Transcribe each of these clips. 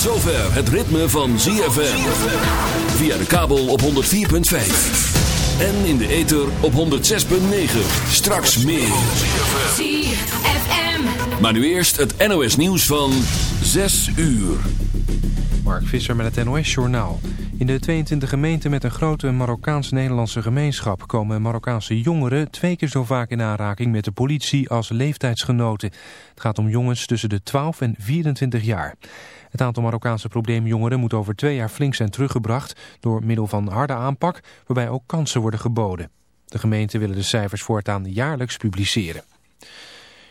Tot zover het ritme van ZFM. Via de kabel op 104.5. En in de ether op 106.9. Straks meer. ZFM. Maar nu eerst het NOS nieuws van 6 uur. Mark Visser met het NOS-journaal. In de 22 gemeenten met een grote Marokkaans-Nederlandse gemeenschap... komen Marokkaanse jongeren twee keer zo vaak in aanraking met de politie als leeftijdsgenoten. Het gaat om jongens tussen de 12 en 24 jaar. Het aantal Marokkaanse probleemjongeren moet over twee jaar flink zijn teruggebracht... door middel van harde aanpak, waarbij ook kansen worden geboden. De gemeenten willen de cijfers voortaan jaarlijks publiceren.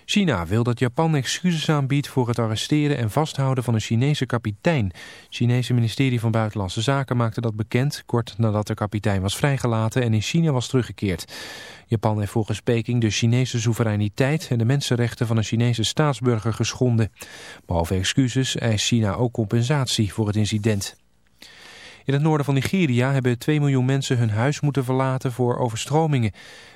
China wil dat Japan excuses aanbiedt voor het arresteren en vasthouden van een Chinese kapitein. Het Chinese ministerie van Buitenlandse Zaken maakte dat bekend kort nadat de kapitein was vrijgelaten en in China was teruggekeerd. Japan heeft volgens Peking de Chinese soevereiniteit en de mensenrechten van een Chinese staatsburger geschonden. Behalve excuses eist China ook compensatie voor het incident. In het noorden van Nigeria hebben 2 miljoen mensen hun huis moeten verlaten voor overstromingen.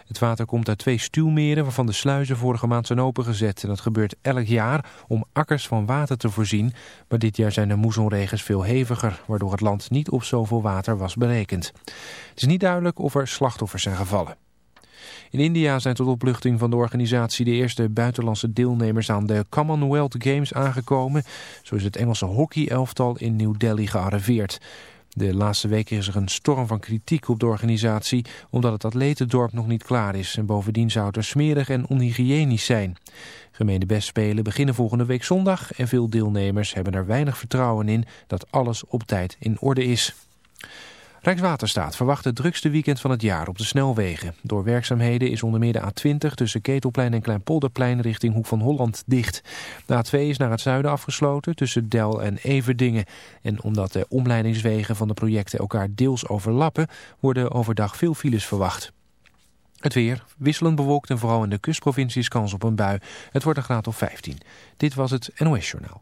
Het water komt uit twee stuwmeren waarvan de sluizen vorige maand zijn opengezet. En dat gebeurt elk jaar om akkers van water te voorzien. Maar dit jaar zijn de moezonregens veel heviger, waardoor het land niet op zoveel water was berekend. Het is niet duidelijk of er slachtoffers zijn gevallen. In India zijn tot opluchting van de organisatie de eerste buitenlandse deelnemers aan de Commonwealth Games aangekomen. Zo is het Engelse hockey-elftal in New Delhi gearriveerd. De laatste weken is er een storm van kritiek op de organisatie... omdat het atletendorp nog niet klaar is... en bovendien zou het er smerig en onhygiënisch zijn. Gemeente Bestspelen beginnen volgende week zondag... en veel deelnemers hebben er weinig vertrouwen in... dat alles op tijd in orde is. Rijkswaterstaat verwacht het drukste weekend van het jaar op de snelwegen. Door werkzaamheden is onder meer de A20 tussen Ketelplein en Kleinpolderplein richting Hoek van Holland dicht. De A2 is naar het zuiden afgesloten tussen Del en Everdingen. En omdat de omleidingswegen van de projecten elkaar deels overlappen, worden overdag veel files verwacht. Het weer, wisselend bewolkt en vooral in de kustprovincies kans op een bui. Het wordt een graad of 15. Dit was het NOS Journaal.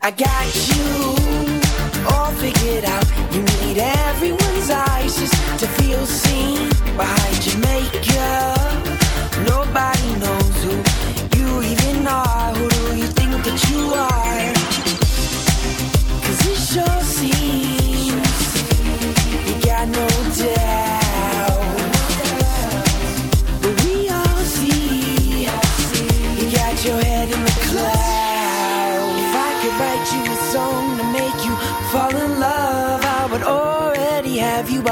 I got you all figured out. You need everyone's eyes just to feel seen behind your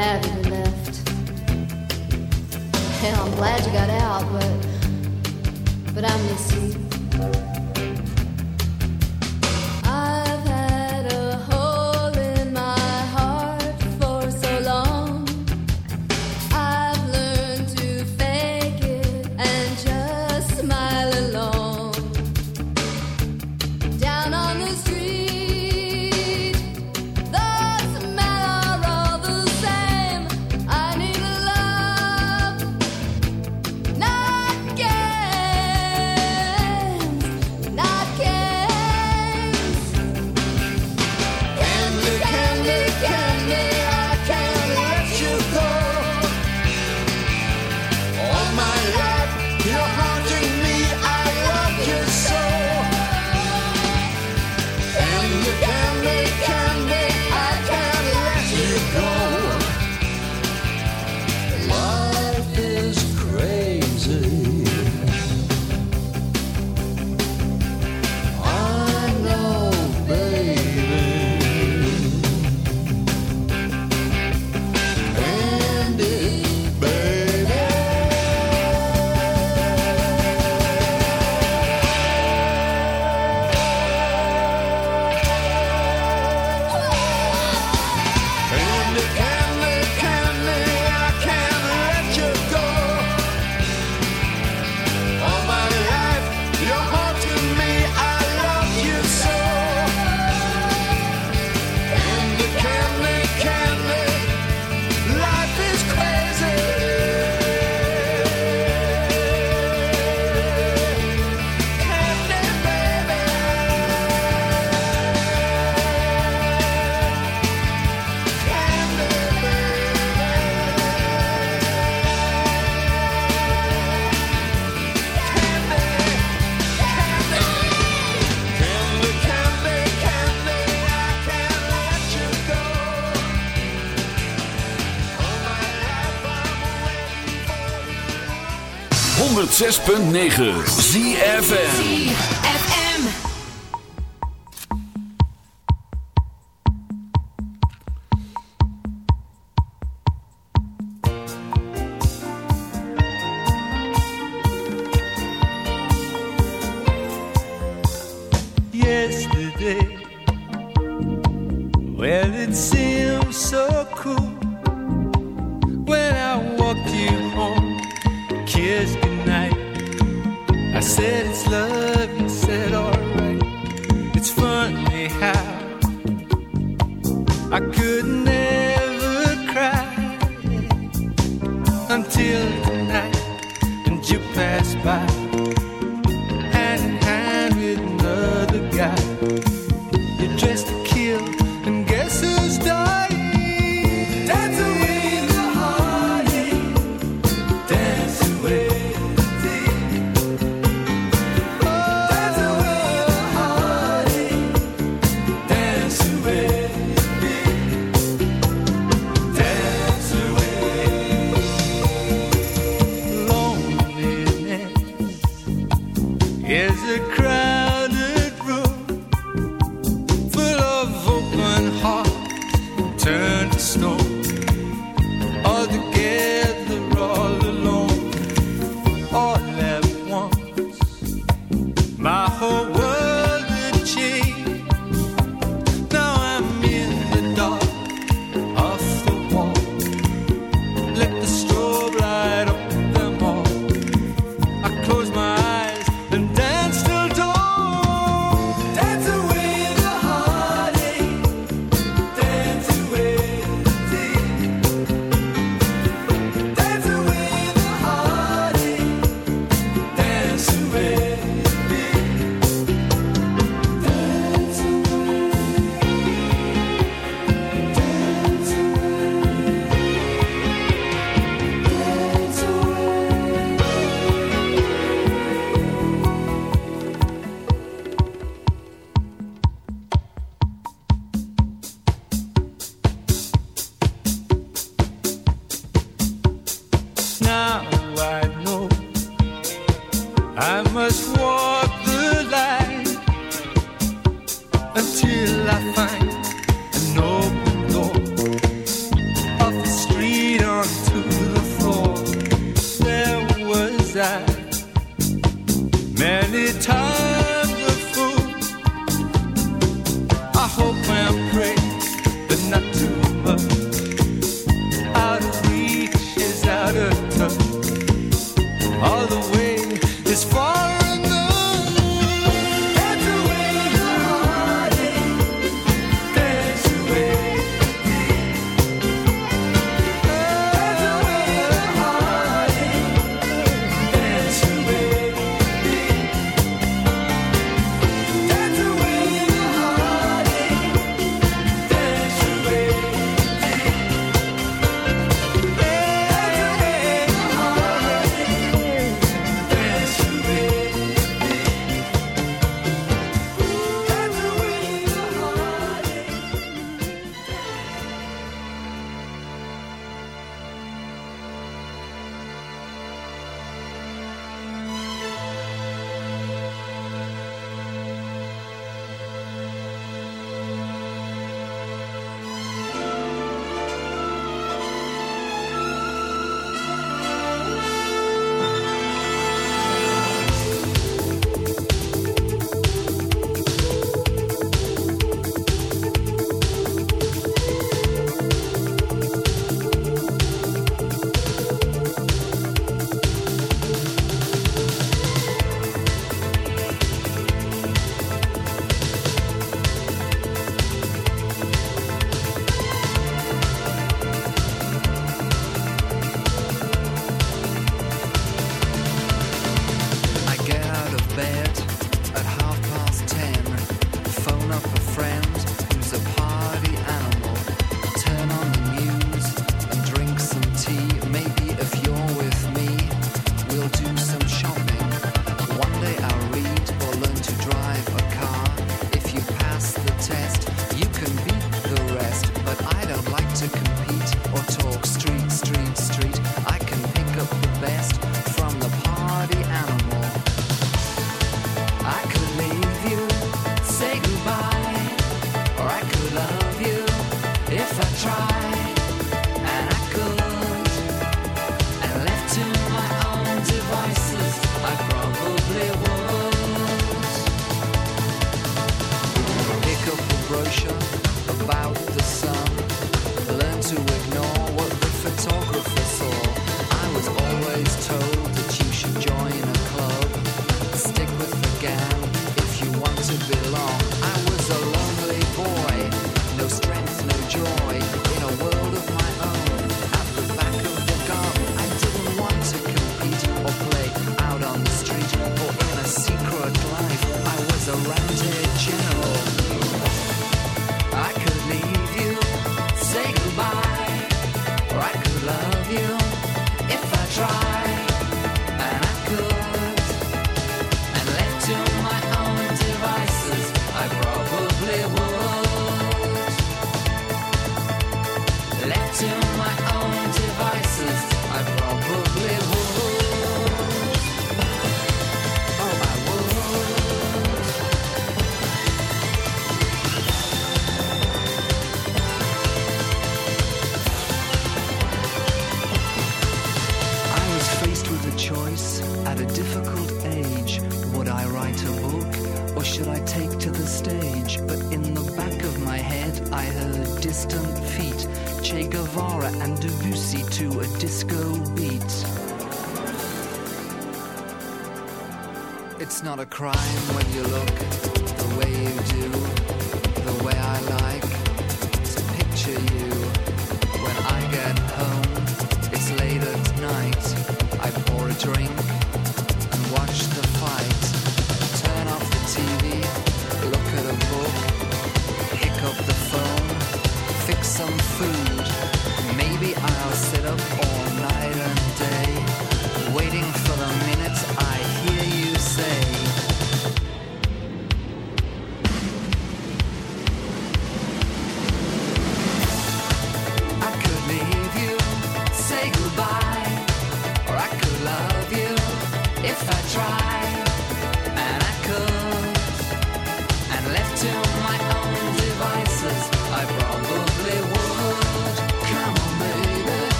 bad when you left. I'm glad you got out, but but I miss you. 106.9 ZFN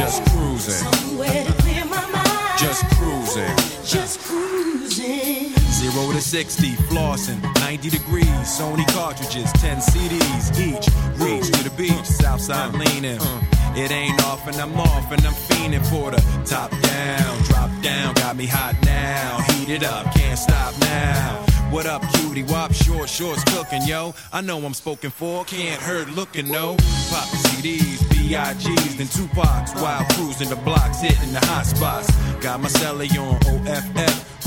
just cruising, Somewhere to clear my mind. just cruising. Just cruising. Zero to 60, flossing, 90 degrees, Sony cartridges, 10 CDs each. Reach to the beach, Southside leaning. Uh. It ain't off and I'm off and I'm fiending for the top down, drop down, got me hot now. Heat it up, can't stop now. What up, cutie? Wop, short shorts cooking, yo. I know I'm spoken for, can't hurt looking, no. Pop CDs, B.I.G's, then Tupac's while cruising the blocks, hitting the hot spots. Got my celly on OFF,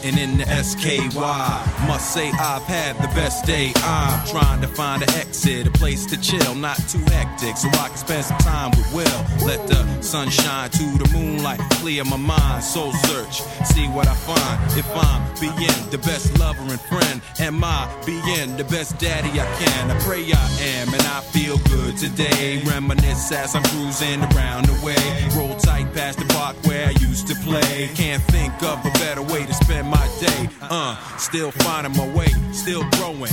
setting in the SKY. Must say I've had the best day. I'm trying to find an exit, a place to chill, not too hectic, so I can spend some time with Will. Let the sunshine to the moonlight clear my mind. Soul search, see what I find. If I'm being the best lover and friend, am I being the best daddy I can? I pray I am, and I feel good today. Reminisce as I'm cruising around the way. Roll tight past the park where I used to play. Can't think of a better way to spend my day. Uh, still finding my way, still growing.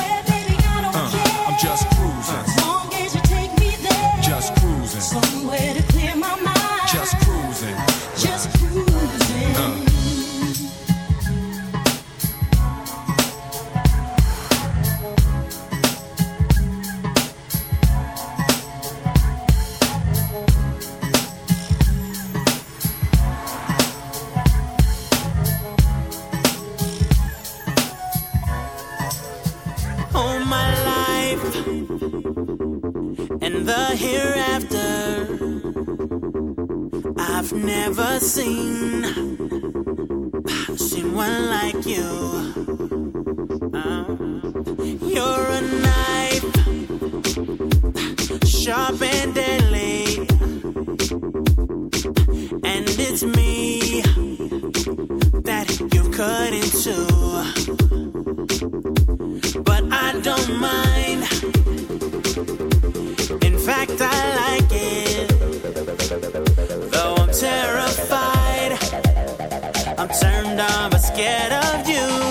And the hereafter. I've never seen seen one like you. Uh, you're a knife, sharp and but scared of you.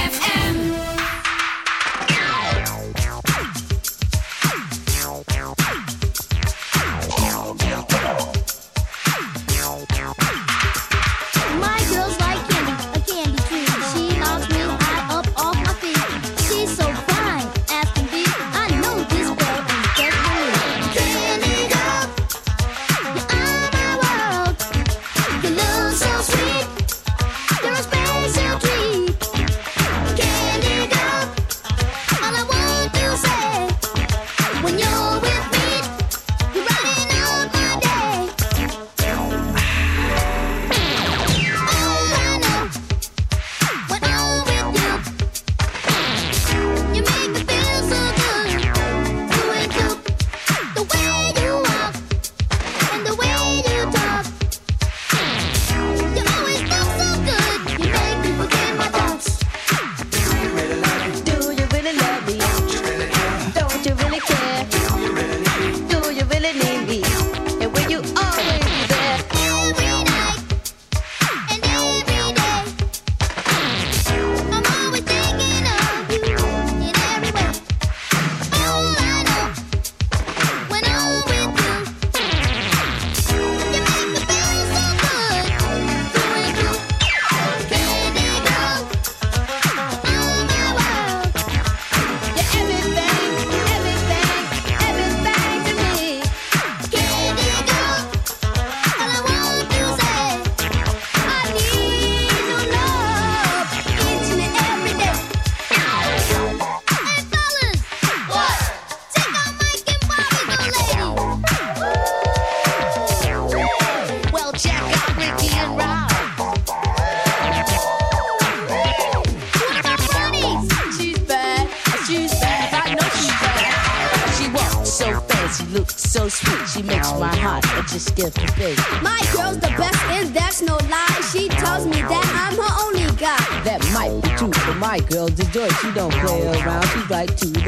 she don't play around. She like to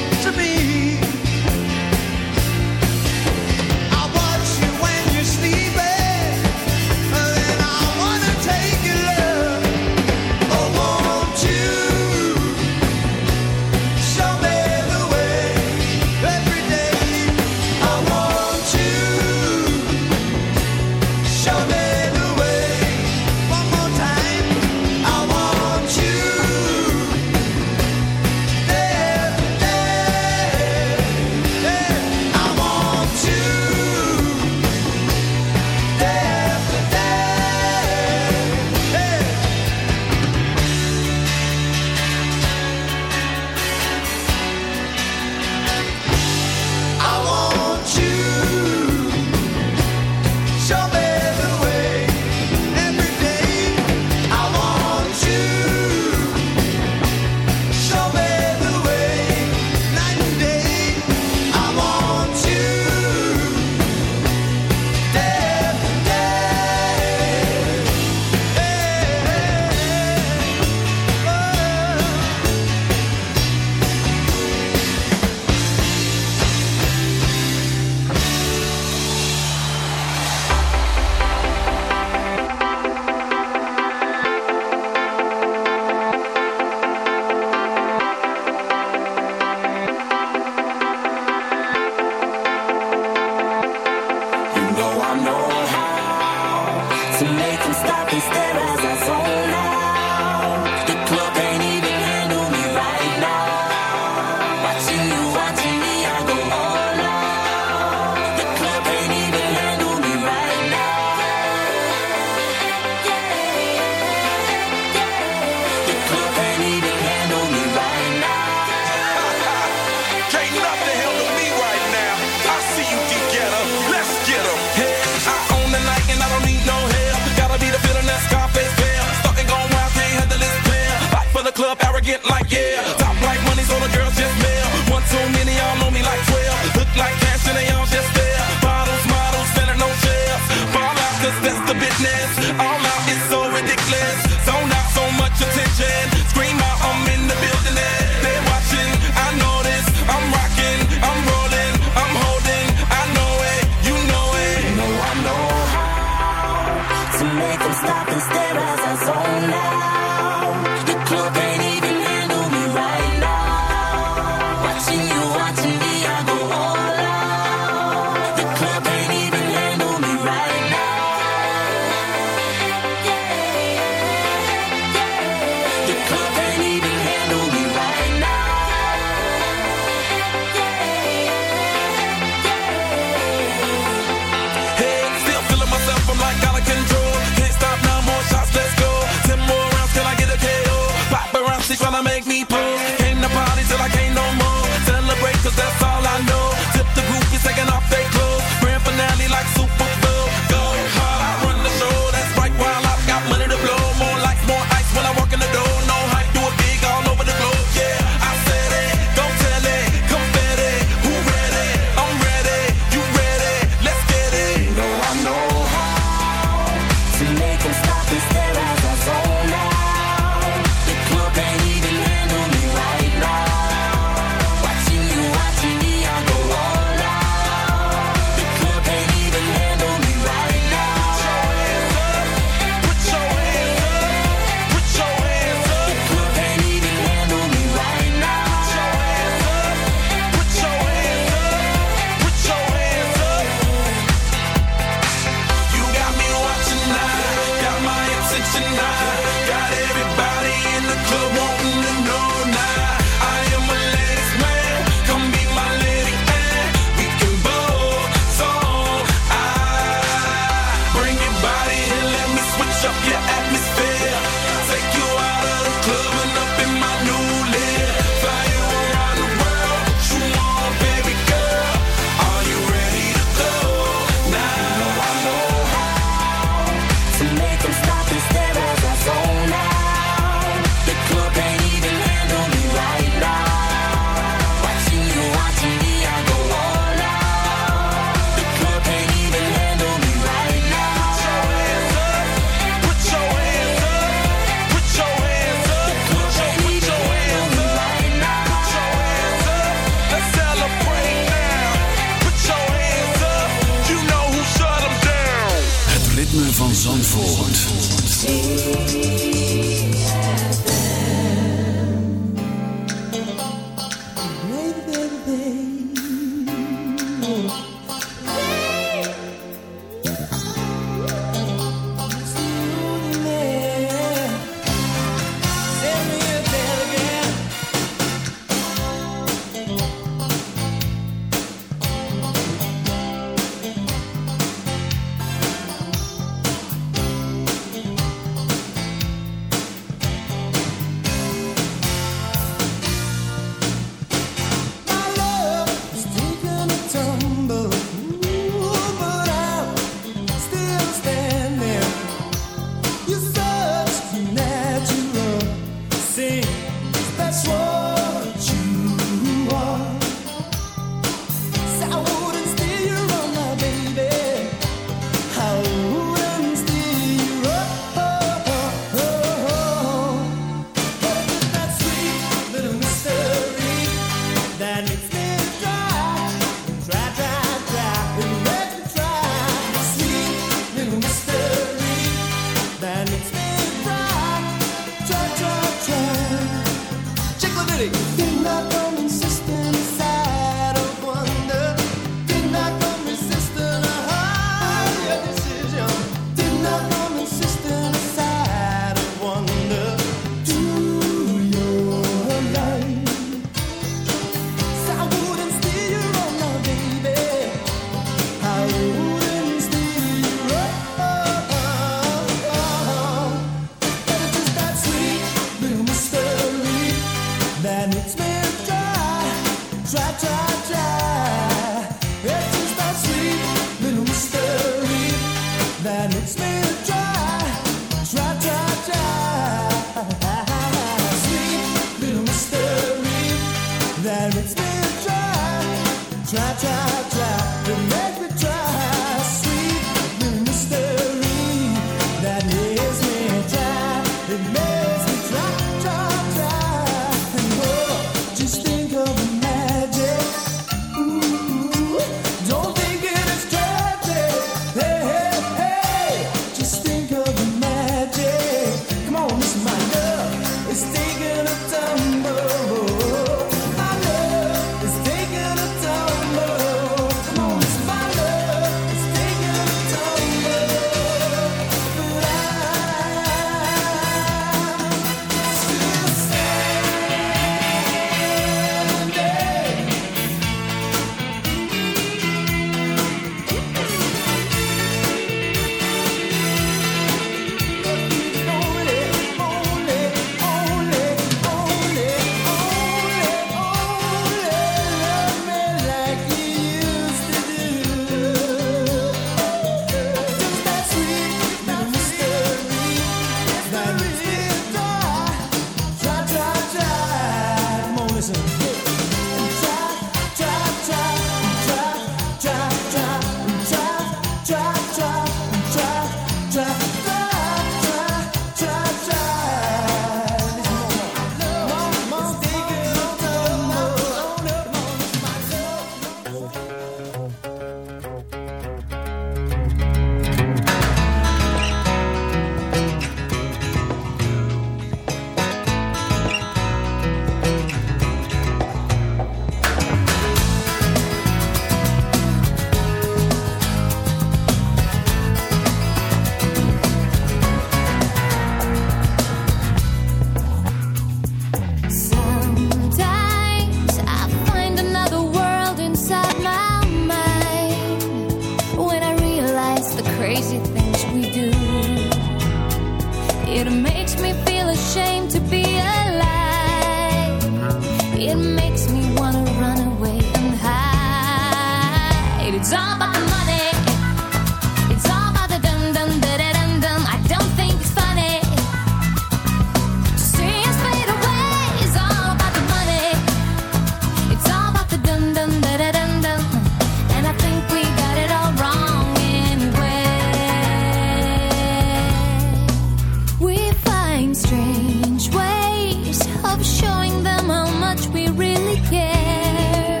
strange ways of showing them how much we really care.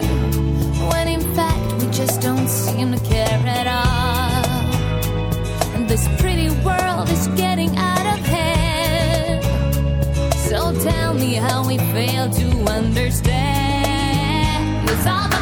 When in fact we just don't seem to care at all. This pretty world is getting out of hand. So tell me how we fail to understand. It's all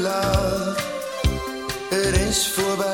love, het is voorbij.